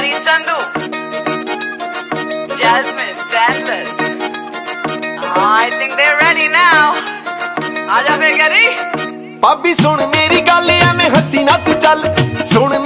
Pyari Sandhu Jasmine Sandlas I think they ready now आजा बेगरी पापी सुन मेरी गल एवें हसीना तू चल। सुन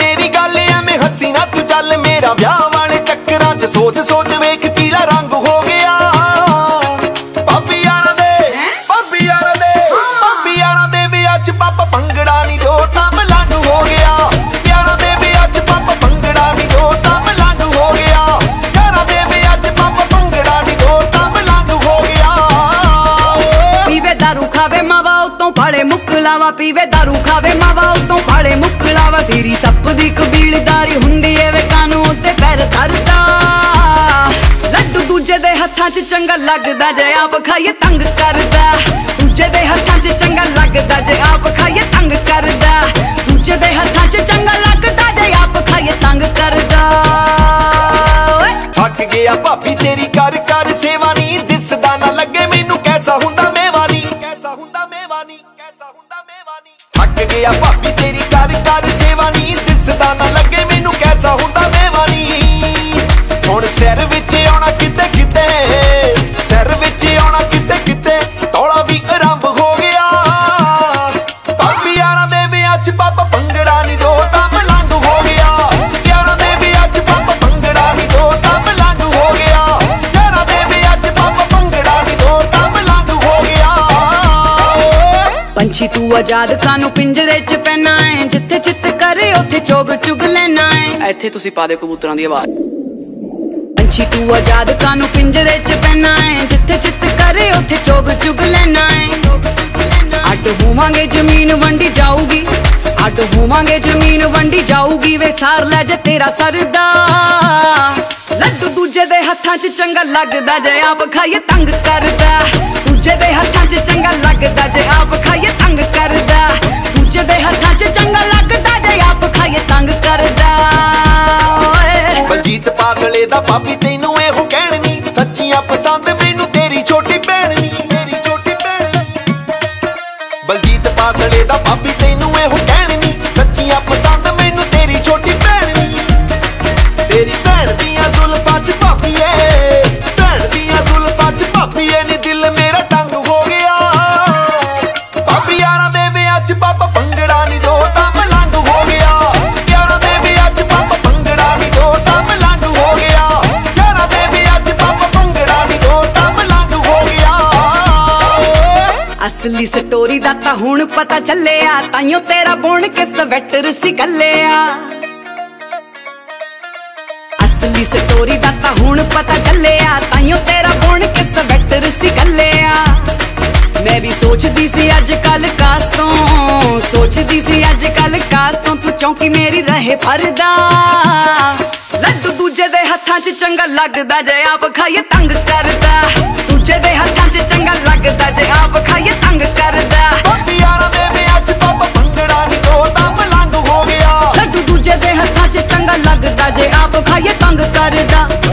ਮੁਕਲਾਵਾ ਪੀਵੇ, ਦਾਰੂ ਖਾਵੇ, ਮਾਵਾ ਉਤੋਂ ਫਾਲੇ ਮੁਕਲਾਵਾ ਸੀਰੀ ਸੱਪ ਦੀ ਕਬੀਲਦਾਰੀ ਹੁੰਦੀ ਏ ਵੇ ਕਾਨੂੰ ਉੱਤੇ ਪੈਰ ਧਰਦਾ। ਲੱਡੂ ਦੂਜੇ ਦੇ ਹੱਥਾਂ 'ਚ ਚੰਗਾ ਲੱਗਦਾ, ਜੇ ਆਪ ਖਾਈਏ ਤੰਗ ਕਰਦਾ। ਦੂਜੇ ਦੇ ਹੱਥਾਂ 'ਚ ਚੰਗਾ ਲੱਗਦਾ, ਜੇ ਆਪ ਖਾਈਏ ਤੰਗ ਕਰਦਾ। ਦੂਜੇ ਦੇ ਹੱਥਾਂ 'ਚ ਚੰਗਾ ਲੱਗਦਾ, ਜੇ ਆਪ ਖਾਈਏ ਤੰਗ ਕਰਦਾ। ਓਏ। ਥੱਕ ਗਿਆ ਭਾਬੀ, ਤੇਰੀ ਕਰ ਕਰ ਕੈਸਾ ਹੁੰਦਾ ਮੇਵਾਨੀ। ਥੱਕ ਗਿਆ ਭਾਬੀ, ਤੇਰੀ ਕਰ ਕਰ ਸੇਵਾ ਨਹੀਂ ਦਿਸਦਾ ਨਾ ਲੱਗੇ, ਮੈਨੂੰ ਕੈਸਾ ਹੁੰਦਾ ਮੇਵਾਨੀ? ਹੁਣ ਪੰਛੀ ਤੂੰ ਆਜ਼ਾਦ ਕਾਨੂੰ ਪਿੰਜਰੇ 'ਚ ਪੈਣਾ ਏ? ਜਿੱਥੇ ਚਿੱਤ ਕਰੇ ਉੱਥੇ ਚੋਗ ਚੁਗ ਲੈਣਾ ਏ। ਇੱਥੇ ਤੁਸੀਂ ਪਾ ਦਿਓ ਕਬੂਤਰਾਂ ਦੀ ਆਵਾਜ਼। ਪੰਛੀ ਤੂੰ ਆਜ਼ਾਦ ਕਾਨੂੰ ਪਿੰਜਰੇ 'ਚ ਪੈਣਾ ਏ? ਜਿੱਥੇ ਚਿੱਤ ਕਰੇ ਉੱਥੇ ਚੋਗ ਚੁਗ ਲੈਣਾ ਏ। ਅੱਡ ਹੋਵਾਂਗੇ ਜ਼ਮੀਨ ਵੰਡੀ ਜਾਊਗੀ। ਅੱਡ ਹੋਵਾਂਗੇ ਜ਼ਮੀਨ ਵੰਡੀ ਜਾਊਗੀ ਵੇ ਸਾਰ ਲੈ ਜੇ ਤੇਰਾ ਸਰਦਾ। ਲੱਡੂ ਦੂਜੇ ਦੇ ਹੱਥਾਂ 'ਚ ਚੰਗਾ ਲੱਗਦਾ ਜੇ ਆਪ ਖਾਈਏ ਤੰਗ ਕਰਦਾ। ਦਾ ਭਾਬੀ ਤੈਨੂੰ ਅਸਲੀ ਸਟੋਰੀ ਦਾ ਤਾਂ ਹੁਣ ਪਤਾ ਚੱਲਿਆ ਤਾਈਓ ਤੇਰਾ ਬੁਣ ਕੇ ਸਵੈਟਰ ਸੀ ਗੱਲਿਆ ਅਸਲੀ ਸਟੋਰੀ ਦਾ ਤਾਂ ਹੁਣ ਪਤਾ ਚੱਲਿਆ ਤਾਈਓ ਤੇਰਾ ਬੁਣ ਕੇ ਸਵੈਟਰ ਸੀ ਗੱਲਿਆ ਮੈਂ ਵੀ ਸੋਚਦੀ ਸੀ ਅੱਜ ਕੱਲ ਕਾਸ ਤੋਂ, ਸੋਚਦੀ ਸੀ ਅੱਜ ਕੱਲ ਕਾਸ ਤੋਂ, ਤੂੰ ਚੌਂਕੀ ਮੇਰੀ ਰਹੇ ਫਰਦਾ। ਲੱਡੂ ਦੂਜੇ ਦੇ ਹੱਥਾਂ 'ਚ ਚੰਗਾ ਲੱਗਦਾ, ਜੇ ਆਪ ਖਾਈਏ ਤੰਗ ਕਰਦਾ। ਦੂਜੇ ਦੇ ਹੱਥਾਂ 'ਚ ਚੰਗਾ ਲੱਗਦਾ, ਜੇ ਆਪ ਖਾਈਏ ਮੰਗ ਕਰਦਾ।